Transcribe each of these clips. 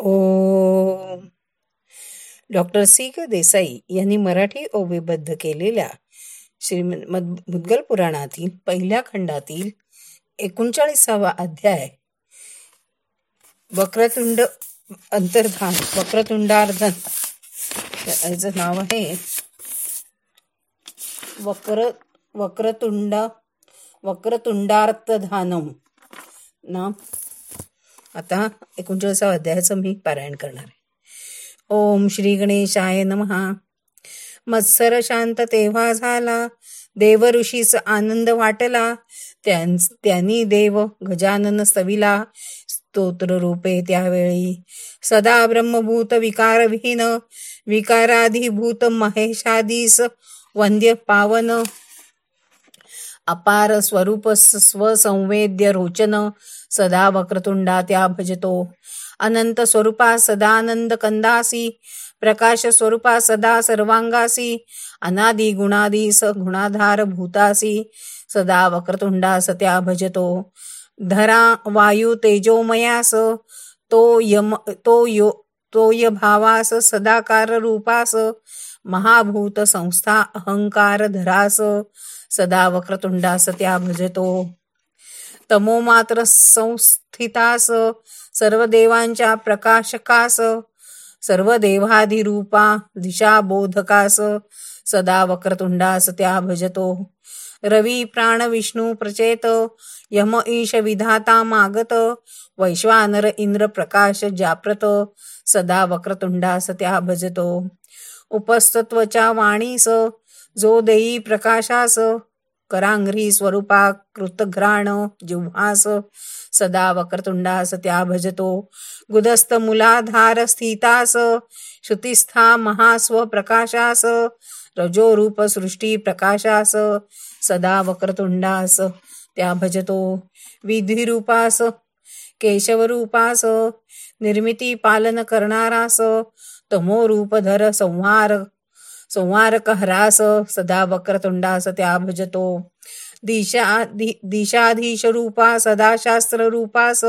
ओ doctor C ग देसाई यांनी मराठी ओवीबद्ध केलेल्या श्रीमद मुद्गल पुराणातील पहिल्या खंडातील एकोणचाळीसावा अध्याय वक्रतुंड अंतर्धान वक्रतुंडार्धन याचं नाव आहे वक्र वक्रतुंड वक्रतुंडार्थधानम नाम आता एकोणचाळीसा अध्यायाचं मी पारायण करणार आहे. ओम श्री गणेशाय नमहा. मत्सर शांत तेव्हा झाला. देव ऋषीच आनंद वाटला. त्यांनी देव गजानन सविला. स्तोत्र रूपे त्यावेळी. सदा ब्रह्मभूत विकारविहीन. विकाराधिभूत महेशादीस वंद्य पावन. अपार स्वरूप स्वसंवेद्य रोचन. सदा वक्रतुंडा त्या भजतो. अनंत स्वरूपा सदानंद कंदासी प्रकाश स्वरूपा सदा सर्वांगासी अनादि गुणादी स गुणाधार भूतासी सदा वक्रतुंडा त्या भजतो. धरा वायू तेजोमयास तो यम तो यो तोय भावास सदाकार रूपास महाभूत संस्था अहंकार धरास सदा वक्रतुंडास त्या भजतो. तमो मात्र संस्थितास सर्व देवांच्या प्रकाशकास सर्व देवाधिरूपा दिशा बोधकास सदा वक्रतुंडास त्या भजतो. रवी प्राण विष्णू प्रचेत यम ईश विधाता मागत वैश्वानर इंद्र प्रकाश जाप्रत सदा वक्रतुंडास त्या भजतो. उपस्तत्वच्या वाणीस जो देई प्रकाशास करांघ्री स्वरूपा कृतघ्राण जिव्हास सदा वक्रतुंडास त्या भजतो. गुदस्त मुलाधार स्थितास श्रुतिस्था महास्व प्रकाशास रजो रूप सृष्टी प्रकाशास सदा वक्रतुंडास त्या भजतो. विधिरूपास केशवरूपास निर्मिती पालन करणारास तमो रूपधर संहार संवारक हरास सदा वक्रतुंडास त्या भजतो. दिशा दिशाधीश रूपा सदाशास्त्र रूपास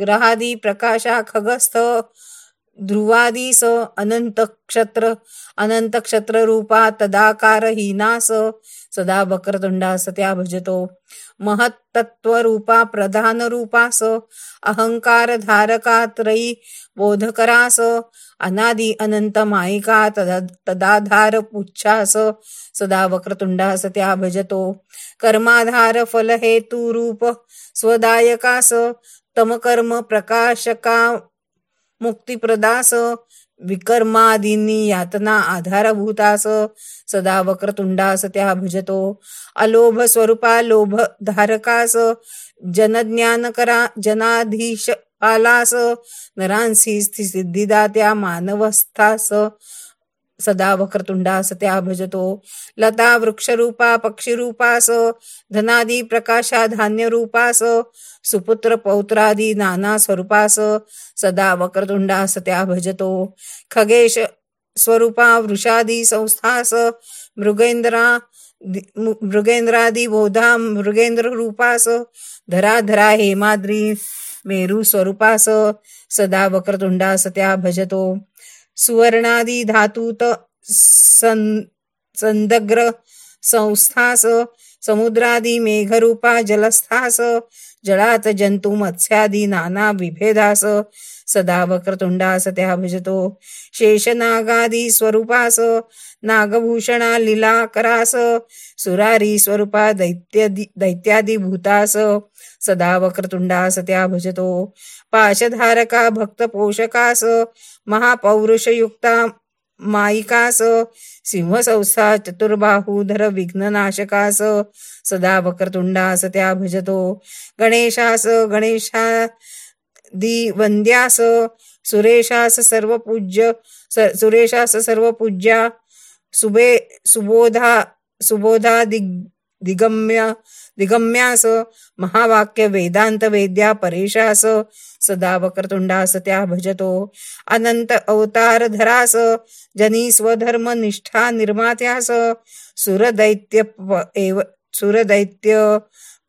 ग्रहादी प्रकाशा खगस्थ ध्रुवादी स अनंतक्षत्र अनंत रूपा तदाकार हिनास सदा वक्रतुंडास त्या भजतो। महत्तत्व रूपा प्रधान रूपास अहंकार धारका त्रयी बोधकरास अनादि अनंत मायिका तदाधार पुच्छास सदा वक्रतुंडास त्या भजतो। कर्माधार फल हेतु रूप स्वदायकास तमकर्म प्रकाशका मुक्तिप्रदास विकर्मादींनी यातना आधारभूतास सदा वक्रतुंडास त्या भजतो. अलोभ स्वरूपा लोभ धारकास जनज्ञान करा जनाधीश पालास नरांसी सिद्धिदात्या मानवस्थास सदा वक्रतुंडास त्या भजतो. लता वृक्षरूपा पक्षीरूपास धनादी प्रकाशा धान्य रूपास सुपुत्र पौत्रादी नाना स्वरूपास सदा वक्रतुंडास त्या भजतो. खगेश स्वरूपा वृषादी संस्थास मृगेंद्रा मृगेंद्रादी बोधा मृगेंद्र रूपास धरा धरा हेमाद्री मेरू स्वरूपास सदा वक्रतुंडास त्या भजतो. सुवर्णादी धातूत संदग्र संस्थास समुद्रादी मेघरूपा जलस्थास जळात जंतू मत्स्यादी नाना विभेदास सदा वक्रतुंडास त्या भजतो. शेषनागादी स्वरूपास नागभूषणा लीलाकरास सुरारी स्वरूपा दैत्य दैत्यादी भूतास सदा वक्रतुंडास त्या भजतो. पाशधारका भक्त पोषकास महापौरुषयुक्ता मायिकास सिंह संस्था चतुर्बाहूधर विघ्ननाशकास सदा वक्रतुंडास त्या भजतो. गणेशास गणेशा दी वंद्यास सुरेशास सर्व पूज्य सुरेशास सर्व पूज्या सुबे सुबोधा सुबोधा दिग दिगम्य दिगम्यास महावाक्य वेदांत वेद्या परेशास सदा वक्रतुंडास त्या भजतो. अनंत अवतार धरास जनी स्वधर्म निष्ठा निर्मात्यास सुरदैत्य एव सुरदैत्य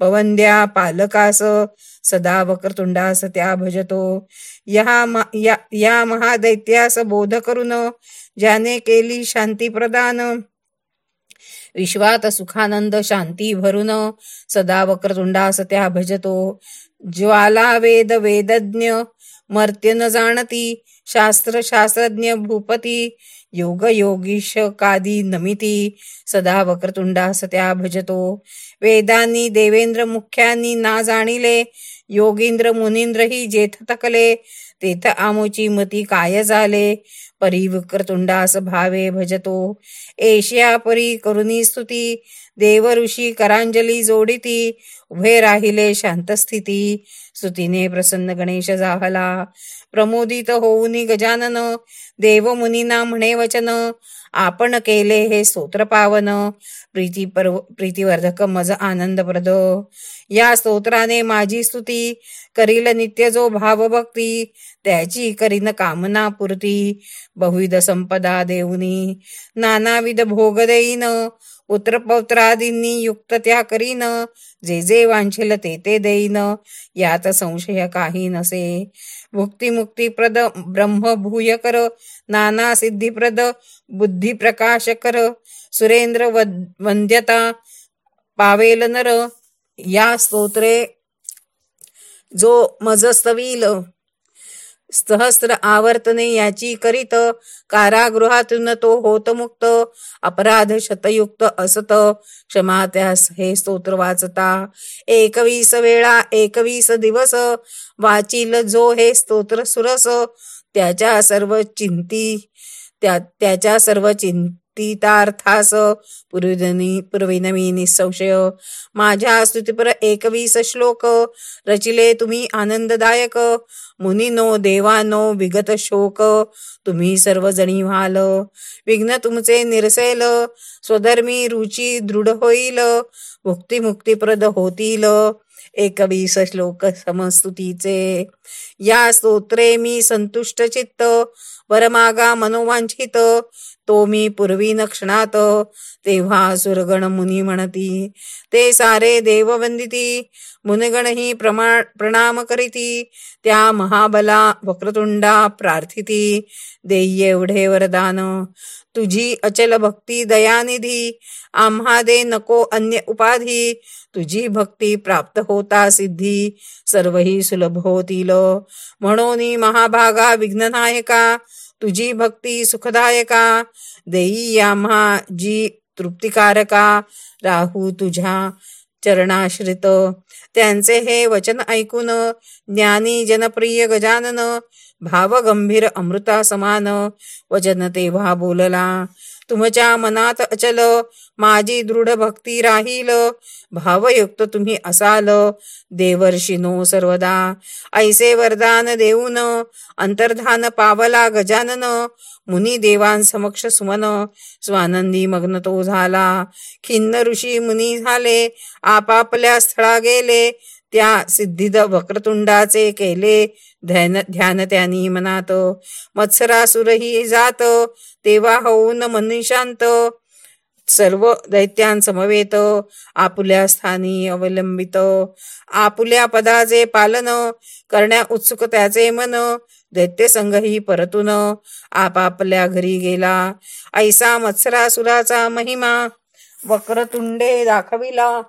पवंद्या पालकास सदा वक्रतुंडास त्या भजतो. या, या, या महादैत्यास बोध करून ज्याने केली शांती प्रदान. विश्वात सुखानंद शांती भरून सदा वक्रतुंडास त्या भजतो. ज्वाला वेद वेदज्ञ मर्त्य न जाणती शास्त्र शास्त्रज्ञ भूपती योग योगीश कादी नमिती सदा वक्रतुंडास त्या भजतो. वेदांनी देवेंद्र मुख्यांनी ना जाणिले योगींद्र मुनींद्रही जेथ तकले तेथ आमोची मती काय झाले? परी वक्रतुंडास भावे भजतो. एशिया परी करुणी स्तुती देव ऋषी करांजली जोडिती उभे राहिले शांतस्थिती स्तुतीने प्रसन्न गणेश जाहला प्रमोदित होऊनी गजानन देव मुनीना म्हणे वचन आपण केले हे स्तोत्र पावन प्रीती पर्व प्रीतिवर्धक मज आनंदप्रद. या स्तोत्राने माझी स्तुती करील नित्य जो भावभक्ती त्याची करीन कामना पूर्ती. बहुविध संपदा देऊनी नानाविध भोग देईन पुत्रपौत्रादींनी युक्त त्या करीन. जे जे वांछिल ते ते देईन. यात संशय काही नसे. मुक्तिप्रद ब्रह्मभूय कर नाना सिद्धिप्रद बुद्धी प्रकाश कर सुरेंद्र वंद्यता पावेल नर. या स्तोत्रे जो मजस्तवील सहस्त्र आवर्तने याची करीत कारागृहातून तो होत मुक्त अपराध शतयुक्त असत. क्षमा त्यास हे स्तोत्र वाचता. एकवीस वेळा एकवीस दिवस वाचिल जो हे स्तोत्र सुरस त्याच्या सर्व चिंती त्या त्याच्या सर्व चिंत तीतार्थास पूर्विनी पूर्विनमी निसंशय माझ्या स्तुतीपर एकवीस श्लोक रचिले तुम्ही आनंददायक। मुनीनो देवानो विगत शोक तुम्ही सर्वजणी व्हाल। विघ्न तुमचे निरसेल स्वधर्मी रुची दृढ होईल मुक्ती मुक्तीप्रद होतील। एकवीस श्लोक समस्तुतीचे। या स्तोत्रे मी संतुष्ट चित्त वरमागा मनोवांछित तो मी पूर्वी नक्षणात तेव्हा सुरगण मुनी म्हणती ते सारे देव वंदिती मुनगणही प्रमाण प्रणाम करीती त्या महाबला वक्रतुंडा प्रार्थिती देई एवढे वरदान. तुझी अचल भक्ती दयानिधी आम्हा दे नको अन्य उपाधी तुझी भक्ती प्राप्त होता सिद्धी सर्वही सुलभ होतील. म्हणून महाभागा विघ्ननायका तुझी भक्ती सुखदायका. देई आम्हा जी तृप्तिकारका राहू तुझ्या चरणाश्रित. त्यांचे हे वचन ऐकून ज्ञानी जनप्रिय गजानन भाव गंभीर अमृता समान वचन तेव्हा बोलला तुमच्या मनात अचल माझी दृढ भक्ती राहील. भावयुक्त तुम्ही असाल. देवर्षिनो सर्वदा. ऐसे वरदान देऊन अंतर्धान पावला गजानन. मुनी देवांसमक्ष सुमन. स्वानंदी मग्न तो झाला. खिन्न ऋषी मुनी झाले. आपापल्या स्थळा गेले. त्या सिद्धिद वक्रतुंडाचे केले ध्यान ध्यान त्यानी मनात. मत्सरासुरही जात तेव्हा होऊन मनुशांत सर्व दैत्यांसमवेत आपुल्या स्थानी अवलंबित. आपुल्या पदाचे पालन करण्या उत्सुक त्याचे मन. दैत्य संघही परतून आपापल्या घरी गेला. ऐसा मत्सरासुराचा महिमा वक्रतुंडे दाखविला.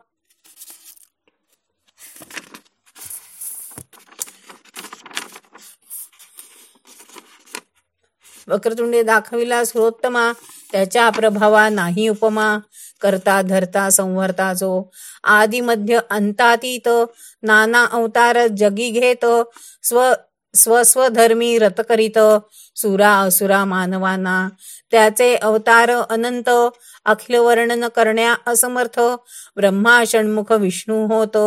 वक्रतुंडे दाखविला सर्वोत्तमा त्याच्या प्रभावा नाही उपमा. करता धरता संवर्ता जो आदि मध्य अंतातीत नाना अवतार जगी घेत स्व स्वस्वधर्मी रत करीत सुरा असुरा मानवाना. त्याचे अवतार अनंत अखिल वर्णन करण्या असमर्थ. ब्रह्मा षण्मुख विष्णू होत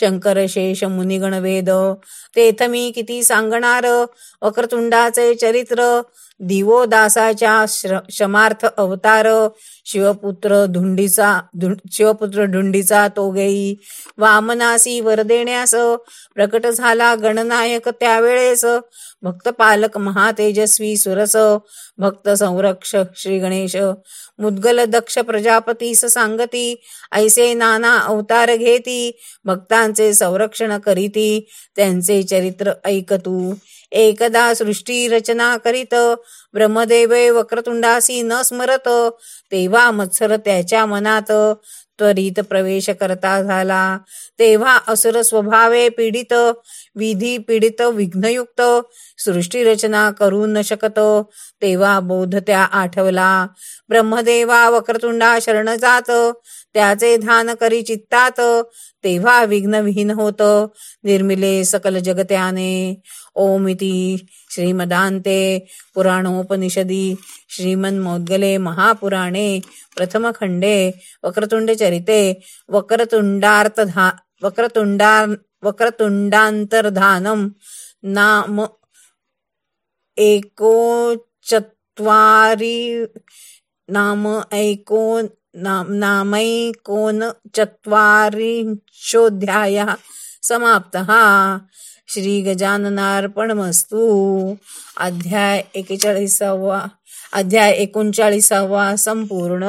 शंकर शेष मुनिगण वेद तेथ मी किती सांगणार? वक्रतुंडाचे चरित्र दिवो दासाच्या शमार्थ अवतार शिवपुत्र धुंडीचा शिवपुत्र धुंडीचा तो गेई. वामनासी वर देण्यास प्रकट झाला गणनायक त्यावेळेस. भक्त पालक महातेजस्वी सुरस भक्त संरक्ष श्री गणेश. मुद्गल दक्ष प्रजापतीस सांगती ऐसे नाना अवतार घेती भक्तांचे संरक्षण करीती त्यांचे चरित्र ऐकतू. एकदा सृष्टी रचना करीत ब्रह्मदेवे वक्रतुंडासी न स्मरत तेव्हा मत्सर त्याच्या मनात त्वरित प्रवेश करता झाला. तेव्हा असुर स्वभावे पीडित विधी पीडित विघ्नयुक्त सृष्टी रचना करू न शकत तेव्हा बोध त्या आठवला. ब्रह्मदेवा वक्रतुंडा शरण जात त्याचे ध्यान करी चित्तात. तेव्हा विघ्नविहीन होत. निर्मिले सकल जगत्याने. ओमिती श्रीमदांते पुराणोपनिषदी. श्रीमन्मोद्गले महापुराणे प्रथमखण्डे वक्रतुण्डचरिते. वक्रतुण्डार्थधा वक्रतुंडा वक्रतुण्डान्तर्धानं नाम एकोचत्वारी नाम एको नामैकोनचत्वारिंशोऽध्यायः समाप्तः। श्रीगजाननार्पणमस्तु अध्याय एकेचाळीसावा अध्याय एकोणचाळीसावा संपूर्ण।